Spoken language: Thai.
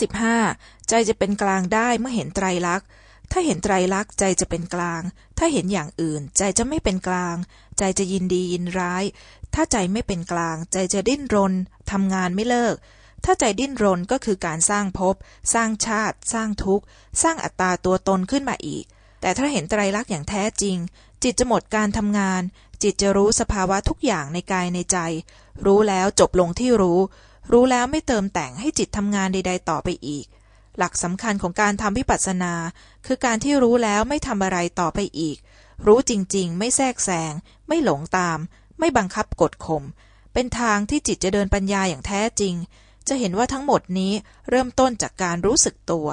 15. ใจจะเป็นกลางได้เมื่อเห็นไตรลักษณ์ ถ้าเห็นไตรลักษณ์ใจจะเป็นกลาง ถ้าเห็นอย่างอื่น ใจจะไม่เป็นกลาง ใจจะยินดียินร้าย ถ้าใจไม่เป็นกลาง ใจจะดิ้นรนทำงานไม่เลิก ถ้าใจดิ้นรนก็คือการสร้างภพ สร้างชาติ สร้างทุกข์ สร้างอัตตาตัวตนขึ้นมาอีก แต่ถ้าเห็นไตรลักษณ์อย่างแท้จริง จิตจะหมดการทำงาน จิตจะรู้สภาวะทุกอย่างในกายในใจ รู้แล้วจบลงที่รู้ รู้แล้วไม่เติมแต่งให้จิตทำงานใด ๆ ต่อไปอีก หลักสำคัญของการทำวิปัสสนา คือการที่รู้แล้วไม่ทำอะไรต่อไปอีก รู้จริง ๆ ไม่แทรกแซง ไม่หลงตาม ไม่บังคับกดข่ม เป็นทางที่จิตจะเดินปัญญาอย่างแท้จริง จะเห็นว่าทั้งหมดนี้เริ่มต้นจากการรู้สึกตัว